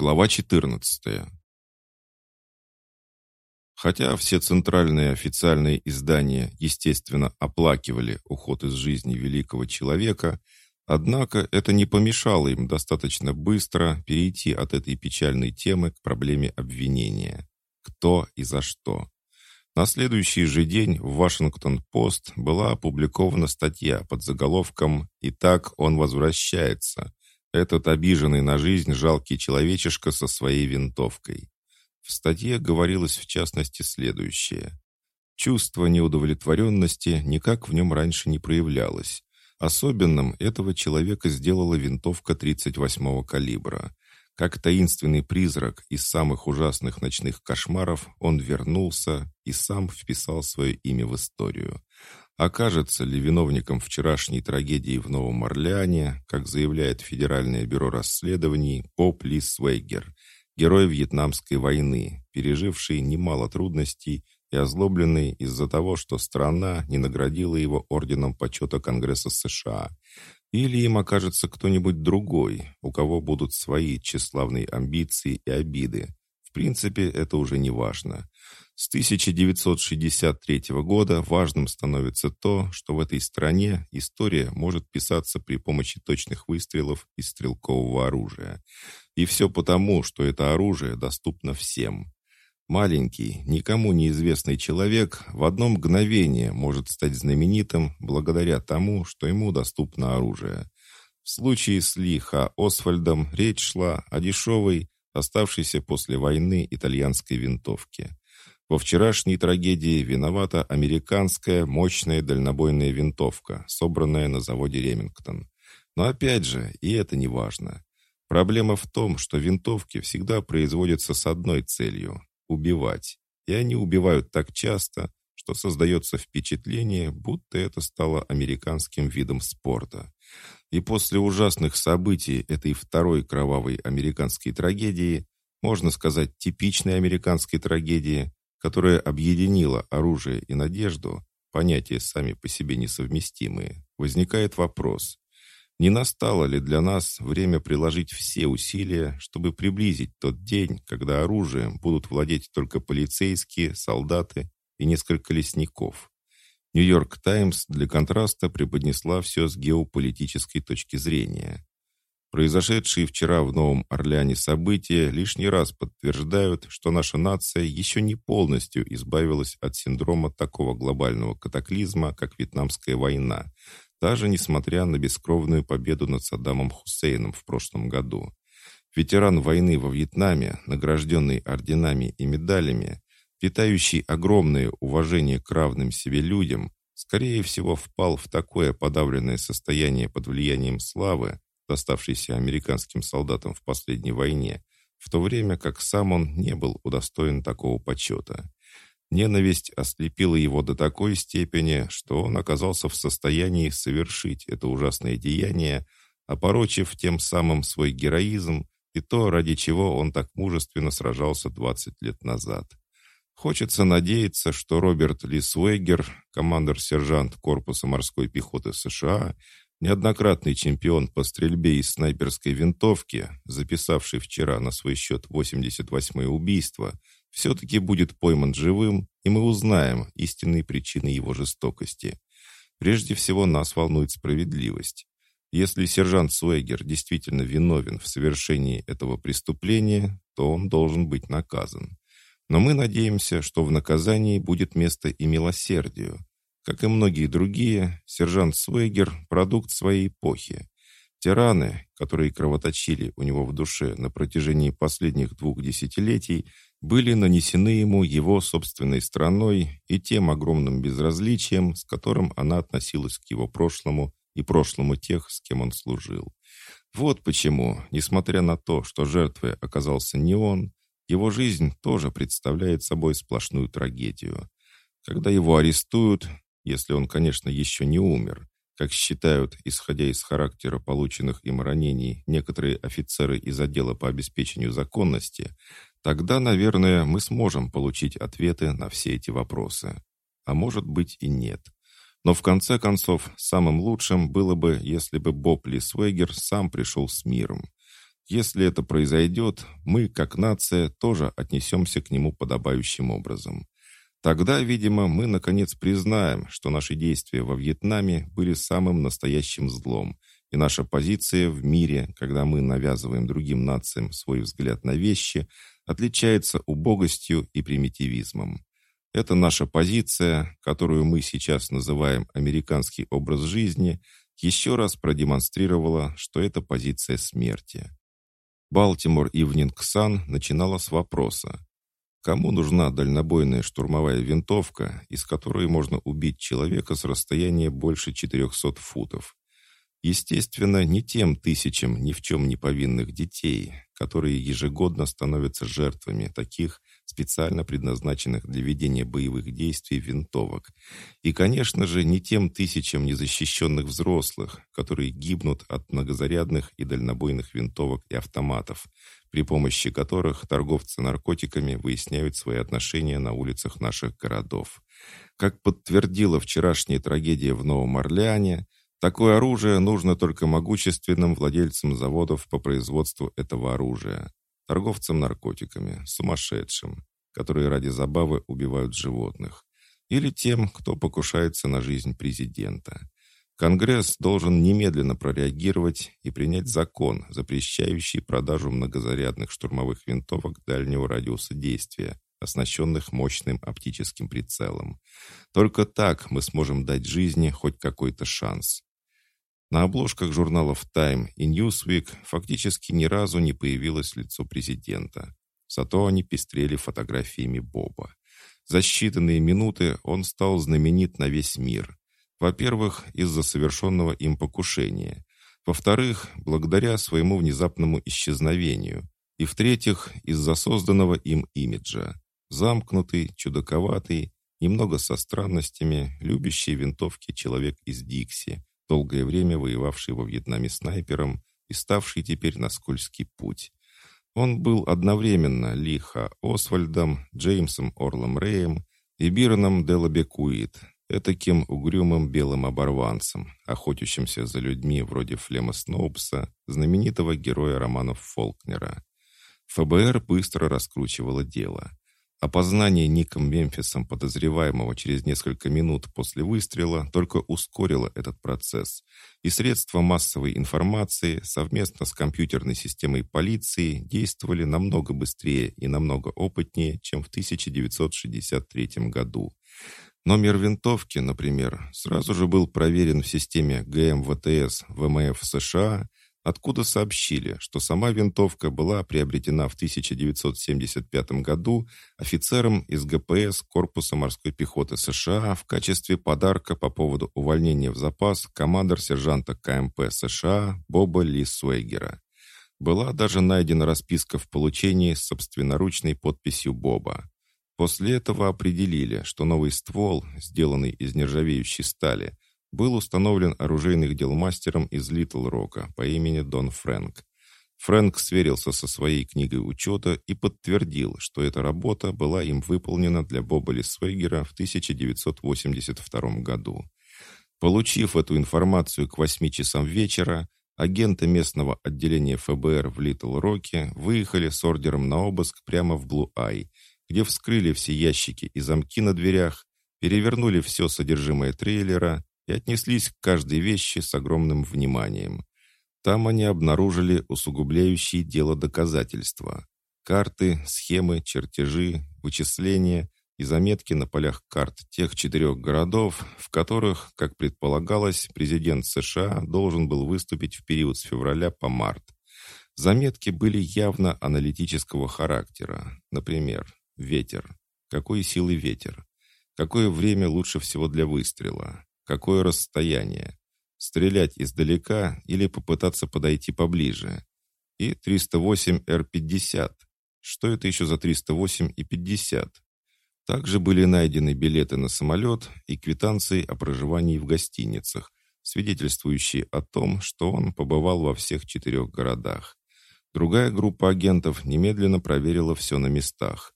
Глава 14. Хотя все центральные официальные издания, естественно, оплакивали уход из жизни великого человека, однако это не помешало им достаточно быстро перейти от этой печальной темы к проблеме обвинения. Кто и за что. На следующий же день в Вашингтон-Пост была опубликована статья под заголовком «Итак, он возвращается», этот обиженный на жизнь жалкий человечишка со своей винтовкой. В статье говорилось в частности следующее. Чувство неудовлетворенности никак в нем раньше не проявлялось. Особенным этого человека сделала винтовка 38-го калибра. Как таинственный призрак из самых ужасных ночных кошмаров, он вернулся и сам вписал свое имя в историю. Окажется ли виновником вчерашней трагедии в Новом Орлеане, как заявляет Федеральное бюро расследований, Поп Ли Свейгер, герой Вьетнамской войны, переживший немало трудностей и озлобленный из-за того, что страна не наградила его орденом почета Конгресса США. Или им окажется кто-нибудь другой, у кого будут свои тщеславные амбиции и обиды. В принципе, это уже не важно. С 1963 года важным становится то, что в этой стране история может писаться при помощи точных выстрелов из стрелкового оружия. И все потому, что это оружие доступно всем. Маленький, никому неизвестный человек в одно мгновение может стать знаменитым благодаря тому, что ему доступно оружие. В случае с Ли Ха Освальдом речь шла о дешевой, оставшейся после войны итальянской винтовке. Во вчерашней трагедии виновата американская мощная дальнобойная винтовка, собранная на заводе «Ремингтон». Но опять же, и это не важно. Проблема в том, что винтовки всегда производятся с одной целью – убивать. И они убивают так часто, что создается впечатление, будто это стало американским видом спорта. И после ужасных событий этой второй кровавой американской трагедии, можно сказать, типичной американской трагедии, которая объединила оружие и надежду, понятия сами по себе несовместимые, возникает вопрос, не настало ли для нас время приложить все усилия, чтобы приблизить тот день, когда оружием будут владеть только полицейские, солдаты и несколько лесников? Нью-Йорк Таймс для контраста преподнесла все с геополитической точки зрения. Произошедшие вчера в Новом Орлеане события лишний раз подтверждают, что наша нация еще не полностью избавилась от синдрома такого глобального катаклизма, как Вьетнамская война, даже несмотря на бескровную победу над Саддамом Хусейном в прошлом году. Ветеран войны во Вьетнаме, награжденный орденами и медалями, питающий огромное уважение к равным себе людям, скорее всего впал в такое подавленное состояние под влиянием славы, доставшийся американским солдатам в последней войне, в то время как сам он не был удостоен такого почета. Ненависть ослепила его до такой степени, что он оказался в состоянии совершить это ужасное деяние, опорочив тем самым свой героизм и то, ради чего он так мужественно сражался 20 лет назад. Хочется надеяться, что Роберт Ли Суэгер, командор-сержант Корпуса морской пехоты США, Неоднократный чемпион по стрельбе из снайперской винтовки, записавший вчера на свой счет 88-е убийство, все-таки будет пойман живым, и мы узнаем истинные причины его жестокости. Прежде всего нас волнует справедливость. Если сержант Суэгер действительно виновен в совершении этого преступления, то он должен быть наказан. Но мы надеемся, что в наказании будет место и милосердию, как и многие другие, сержант Свейгер – продукт своей эпохи. Тираны, которые кровоточили у него в душе на протяжении последних двух десятилетий, были нанесены ему его собственной страной и тем огромным безразличием, с которым она относилась к его прошлому и прошлому тех, с кем он служил. Вот почему, несмотря на то, что жертвой оказался не он, его жизнь тоже представляет собой сплошную трагедию. Когда его арестуют, если он, конечно, еще не умер, как считают, исходя из характера полученных им ранений, некоторые офицеры из отдела по обеспечению законности, тогда, наверное, мы сможем получить ответы на все эти вопросы. А может быть и нет. Но в конце концов, самым лучшим было бы, если бы Боб Лисвегер сам пришел с миром. Если это произойдет, мы, как нация, тоже отнесемся к нему подобающим образом. Тогда, видимо, мы наконец признаем, что наши действия во Вьетнаме были самым настоящим злом, и наша позиция в мире, когда мы навязываем другим нациям свой взгляд на вещи, отличается убогостью и примитивизмом. Это наша позиция, которую мы сейчас называем американский образ жизни, еще раз продемонстрировала, что это позиция смерти. Балтимор Ивнинг Сан начинала с вопроса. Кому нужна дальнобойная штурмовая винтовка, из которой можно убить человека с расстояния больше 400 футов? Естественно, не тем тысячам ни в чем не повинных детей, которые ежегодно становятся жертвами таких специально предназначенных для ведения боевых действий винтовок. И, конечно же, не тем тысячам незащищенных взрослых, которые гибнут от многозарядных и дальнобойных винтовок и автоматов, при помощи которых торговцы наркотиками выясняют свои отношения на улицах наших городов. Как подтвердила вчерашняя трагедия в Новом Орлеане, Такое оружие нужно только могущественным владельцам заводов по производству этого оружия, торговцам наркотиками, сумасшедшим, которые ради забавы убивают животных, или тем, кто покушается на жизнь президента. Конгресс должен немедленно прореагировать и принять закон, запрещающий продажу многозарядных штурмовых винтовок дальнего радиуса действия, оснащенных мощным оптическим прицелом. Только так мы сможем дать жизни хоть какой-то шанс. На обложках журналов Time и Newsweek фактически ни разу не появилось лицо президента. Зато они пестрели фотографиями Боба. За считанные минуты он стал знаменит на весь мир. Во-первых, из-за совершенного им покушения. Во-вторых, благодаря своему внезапному исчезновению. И в-третьих, из-за созданного им имиджа. Замкнутый, чудаковатый, немного со странностями, любящий винтовки человек из Дикси, долгое время воевавший во Вьетнаме снайпером и ставший теперь на скользкий путь. Он был одновременно Лиха Освальдом, Джеймсом Орлом Рэем и Бирном Делабекуит, этаким угрюмым белым оборванцем, охотящимся за людьми вроде Флема Сноупса, знаменитого героя романов Фолкнера. ФБР быстро раскручивало дело. Опознание Ником Мемфисом подозреваемого через несколько минут после выстрела только ускорило этот процесс, и средства массовой информации совместно с компьютерной системой полиции действовали намного быстрее и намного опытнее, чем в 1963 году. Номер винтовки, например, сразу же был проверен в системе ГМВТС ВМФ США откуда сообщили, что сама винтовка была приобретена в 1975 году офицером из ГПС Корпуса морской пехоты США в качестве подарка по поводу увольнения в запас командор-сержанта КМП США Боба Ли Суэгера. Была даже найдена расписка в получении с собственноручной подписью Боба. После этого определили, что новый ствол, сделанный из нержавеющей стали, был установлен оружейных дел мастером из Литл-Рока по имени Дон Фрэнк. Фрэнк сверился со своей книгой учета и подтвердил, что эта работа была им выполнена для Боба Лисвейгера в 1982 году. Получив эту информацию к 8 часам вечера, агенты местного отделения ФБР в Литл-Роке выехали с ордером на обыск прямо в Блу-Ай, где вскрыли все ящики и замки на дверях, перевернули все содержимое трейлера, и отнеслись к каждой вещи с огромным вниманием. Там они обнаружили усугубляющие дело доказательства. Карты, схемы, чертежи, вычисления и заметки на полях карт тех четырех городов, в которых, как предполагалось, президент США должен был выступить в период с февраля по март. Заметки были явно аналитического характера. Например, ветер. Какой силы ветер? Какое время лучше всего для выстрела? Какое расстояние? Стрелять издалека или попытаться подойти поближе? И 308 Р-50. Что это еще за 308 и 50? Также были найдены билеты на самолет и квитанции о проживании в гостиницах, свидетельствующие о том, что он побывал во всех четырех городах. Другая группа агентов немедленно проверила все на местах.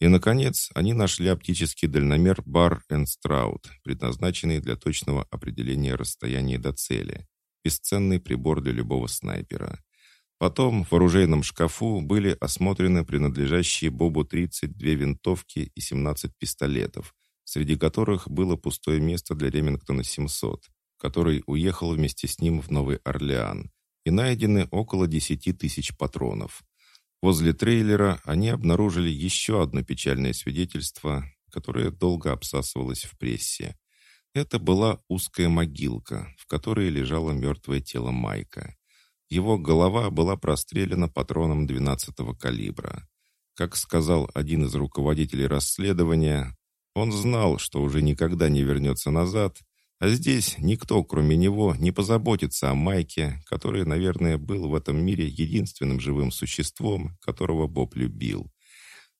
И, наконец, они нашли оптический дальномер Бар Страут, предназначенный для точного определения расстояния до цели. Бесценный прибор для любого снайпера. Потом в оружейном шкафу были осмотрены принадлежащие Бобу 32 винтовки и 17 пистолетов, среди которых было пустое место для Ремингтона 700, который уехал вместе с ним в Новый Орлеан, и найдены около 10 тысяч патронов. Возле трейлера они обнаружили еще одно печальное свидетельство, которое долго обсасывалось в прессе. Это была узкая могилка, в которой лежало мертвое тело Майка. Его голова была прострелена патроном 12-го калибра. Как сказал один из руководителей расследования, он знал, что уже никогда не вернется назад, а здесь никто, кроме него, не позаботится о Майке, который, наверное, был в этом мире единственным живым существом, которого Боб любил.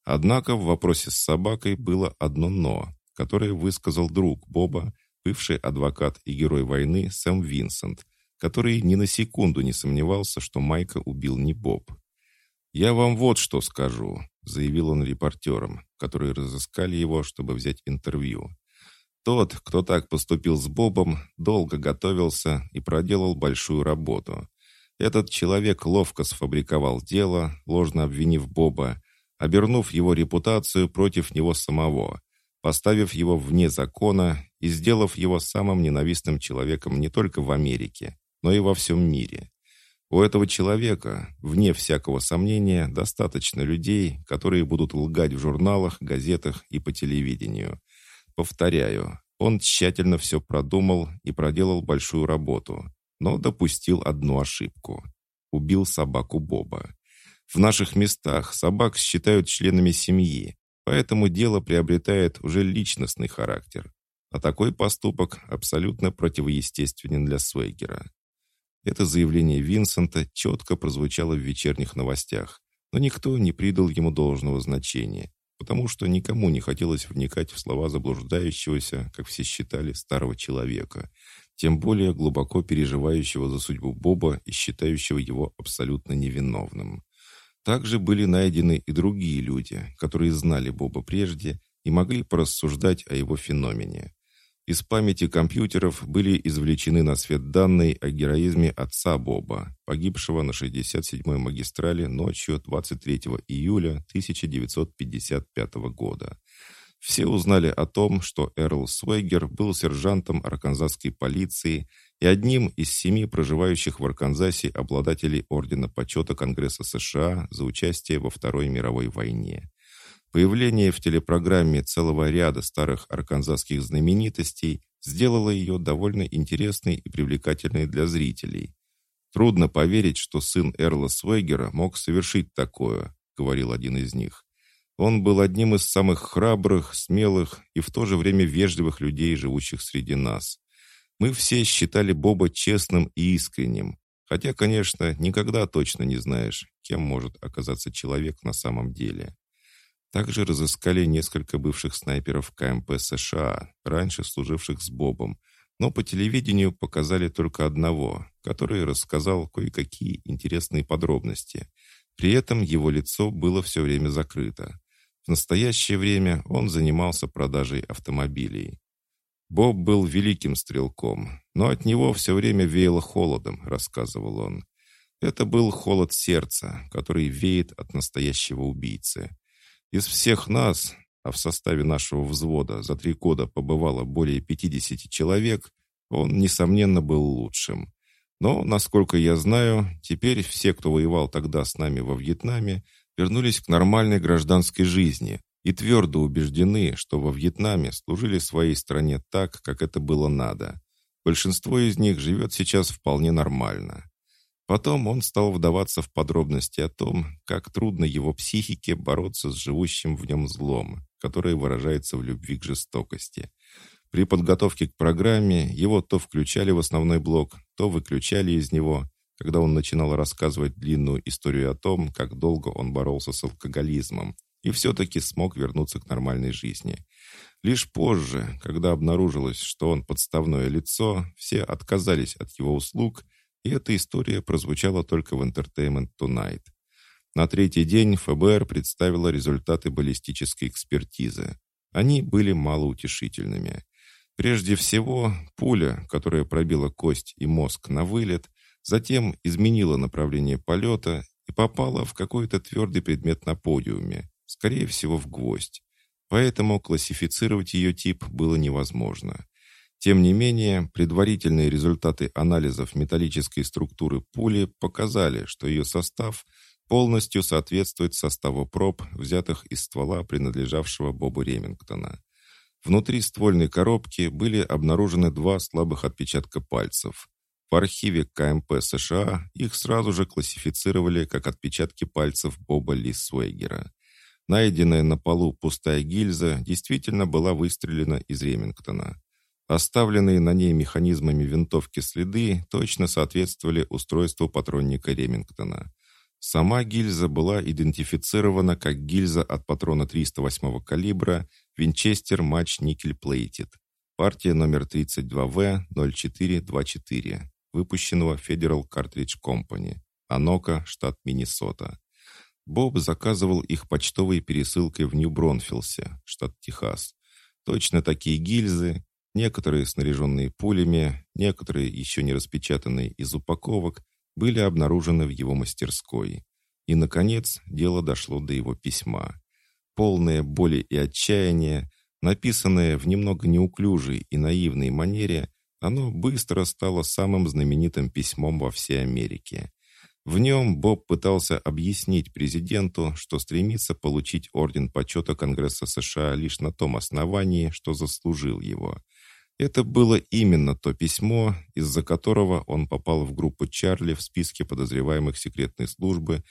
Однако в вопросе с собакой было одно «но», которое высказал друг Боба, бывший адвокат и герой войны Сэм Винсент, который ни на секунду не сомневался, что Майка убил не Боб. «Я вам вот что скажу», — заявил он репортерам, которые разыскали его, чтобы взять интервью. Тот, кто так поступил с Бобом, долго готовился и проделал большую работу. Этот человек ловко сфабриковал дело, ложно обвинив Боба, обернув его репутацию против него самого, поставив его вне закона и сделав его самым ненавистным человеком не только в Америке, но и во всем мире. У этого человека, вне всякого сомнения, достаточно людей, которые будут лгать в журналах, газетах и по телевидению. Повторяю, он тщательно все продумал и проделал большую работу, но допустил одну ошибку. Убил собаку Боба. В наших местах собак считают членами семьи, поэтому дело приобретает уже личностный характер. А такой поступок абсолютно противоестественен для Свейгера. Это заявление Винсента четко прозвучало в вечерних новостях, но никто не придал ему должного значения, потому что никому не хотелось вникать в слова заблуждающегося, как все считали, старого человека, тем более глубоко переживающего за судьбу Боба и считающего его абсолютно невиновным. Также были найдены и другие люди, которые знали Боба прежде и могли порассуждать о его феномене. Из памяти компьютеров были извлечены на свет данные о героизме отца Боба, погибшего на 67-й магистрали ночью 23 июля 1955 года. Все узнали о том, что Эрл Свегер был сержантом арканзасской полиции и одним из семи проживающих в Арканзасе обладателей Ордена Почета Конгресса США за участие во Второй мировой войне. Появление в телепрограмме целого ряда старых арканзасских знаменитостей сделало ее довольно интересной и привлекательной для зрителей. «Трудно поверить, что сын Эрла Свегера мог совершить такое», — говорил один из них. «Он был одним из самых храбрых, смелых и в то же время вежливых людей, живущих среди нас. Мы все считали Боба честным и искренним, хотя, конечно, никогда точно не знаешь, кем может оказаться человек на самом деле». Также разыскали несколько бывших снайперов КМП США, раньше служивших с Бобом, но по телевидению показали только одного, который рассказал кое-какие интересные подробности. При этом его лицо было все время закрыто. В настоящее время он занимался продажей автомобилей. Боб был великим стрелком, но от него все время веяло холодом, рассказывал он. Это был холод сердца, который веет от настоящего убийцы. Из всех нас, а в составе нашего взвода за три года побывало более 50 человек, он, несомненно, был лучшим. Но, насколько я знаю, теперь все, кто воевал тогда с нами во Вьетнаме, вернулись к нормальной гражданской жизни и твердо убеждены, что во Вьетнаме служили своей стране так, как это было надо. Большинство из них живет сейчас вполне нормально. Потом он стал вдаваться в подробности о том, как трудно его психике бороться с живущим в нем злом, которое выражается в любви к жестокости. При подготовке к программе его то включали в основной блок, то выключали из него, когда он начинал рассказывать длинную историю о том, как долго он боролся с алкоголизмом и все-таки смог вернуться к нормальной жизни. Лишь позже, когда обнаружилось, что он подставное лицо, все отказались от его услуг – и эта история прозвучала только в Entertainment Tonight. На третий день ФБР представило результаты баллистической экспертизы. Они были малоутешительными. Прежде всего, пуля, которая пробила кость и мозг на вылет, Затем изменила направление полета и попала в какой-то твердый предмет на подиуме, скорее всего, в гвоздь. Поэтому классифицировать ее тип было невозможно. Тем не менее, предварительные результаты анализов металлической структуры пули показали, что ее состав полностью соответствует составу проб, взятых из ствола, принадлежавшего Бобу Ремингтона. Внутри ствольной коробки были обнаружены два слабых отпечатка пальцев. В архиве КМП США их сразу же классифицировали как отпечатки пальцев Боба Ли Суэгера. Найденная на полу пустая гильза действительно была выстрелена из Ремингтона. Оставленные на ней механизмами винтовки следы точно соответствовали устройству патронника Ремингтона. Сама гильза была идентифицирована как гильза от патрона 308 калибра Винчестер Матч Никель Плейтед, партия номер 32В-0424, выпущенного Federal Cartridge Company, Анока, штат Миннесота. Боб заказывал их почтовой пересылкой в Нью-Бронфилсе, штат Техас. Точно такие гильзы, некоторые снаряженные пулями, некоторые еще не распечатанные из упаковок, были обнаружены в его мастерской. И, наконец, дело дошло до его письма. Полное боли и отчаяния, написанное в немного неуклюжей и наивной манере, оно быстро стало самым знаменитым письмом во всей Америке. В нем Боб пытался объяснить президенту, что стремится получить Орден Почета Конгресса США лишь на том основании, что заслужил его – это было именно то письмо, из-за которого он попал в группу Чарли в списке подозреваемых секретной службы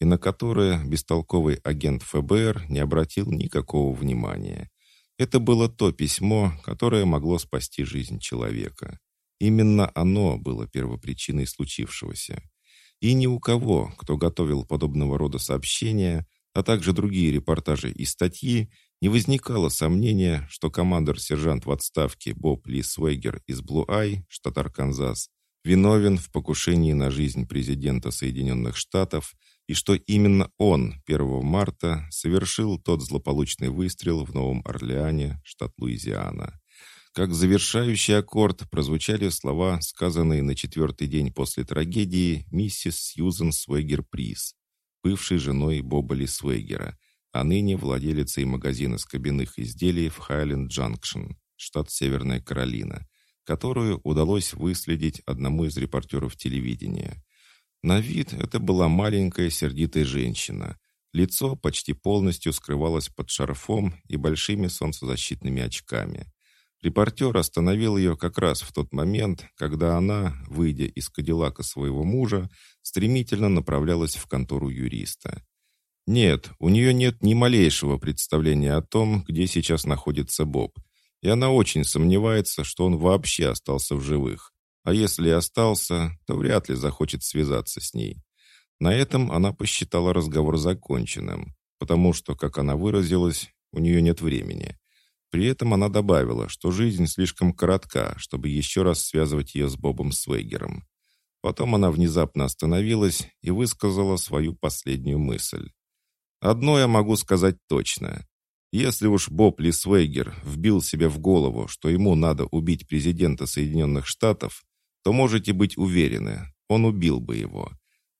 и на которое бестолковый агент ФБР не обратил никакого внимания. Это было то письмо, которое могло спасти жизнь человека. Именно оно было первопричиной случившегося. И ни у кого, кто готовил подобного рода сообщения, а также другие репортажи и статьи, не возникало сомнения, что командор-сержант в отставке Боб Ли Свегер из Блу-Ай, штат Арканзас, виновен в покушении на жизнь президента Соединенных Штатов и что именно он 1 марта совершил тот злополучный выстрел в Новом Орлеане, штат Луизиана. Как завершающий аккорд прозвучали слова, сказанные на четвертый день после трагедии миссис Сьюзен Свегер Прис, бывшей женой Боба Ли Свегера, а ныне владелицей магазина скобяных изделий в Хайленд-Джанкшн, штат Северная Каролина, которую удалось выследить одному из репортеров телевидения. На вид это была маленькая сердитая женщина. Лицо почти полностью скрывалось под шарфом и большими солнцезащитными очками. Репортер остановил ее как раз в тот момент, когда она, выйдя из кадиллака своего мужа, стремительно направлялась в контору юриста. Нет, у нее нет ни малейшего представления о том, где сейчас находится Боб. И она очень сомневается, что он вообще остался в живых. А если остался, то вряд ли захочет связаться с ней. На этом она посчитала разговор законченным, потому что, как она выразилась, у нее нет времени. При этом она добавила, что жизнь слишком коротка, чтобы еще раз связывать ее с Бобом Свейгером. Потом она внезапно остановилась и высказала свою последнюю мысль. Одно я могу сказать точно. Если уж Боб Лисвейгер вбил себе в голову, что ему надо убить президента Соединенных Штатов, то можете быть уверены, он убил бы его.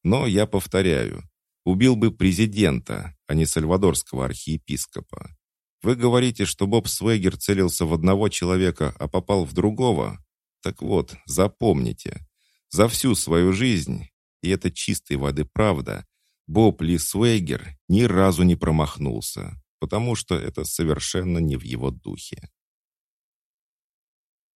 Но я повторяю, убил бы президента, а не сальвадорского архиепископа. Вы говорите, что Боб Свейгер целился в одного человека, а попал в другого? Так вот, запомните, за всю свою жизнь, и это чистой воды правда, Боб Ли Свейгер ни разу не промахнулся, потому что это совершенно не в его духе.